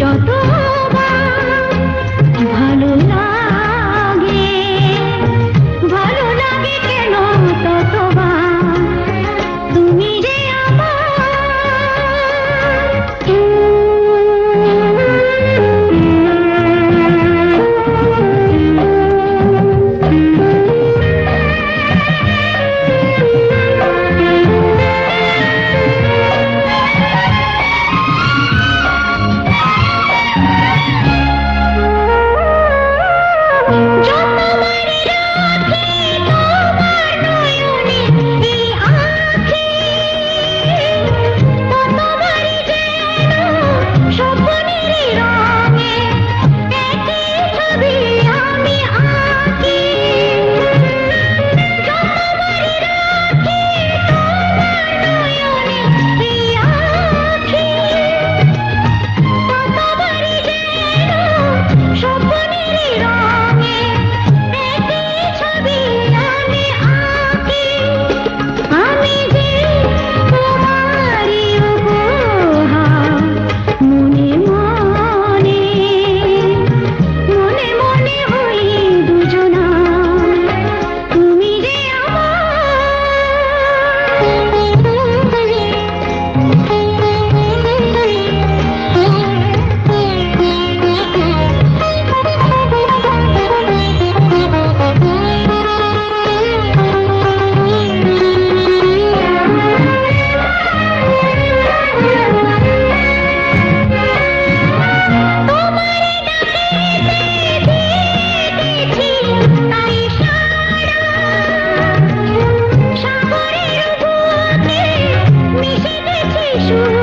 चौथा Jesus.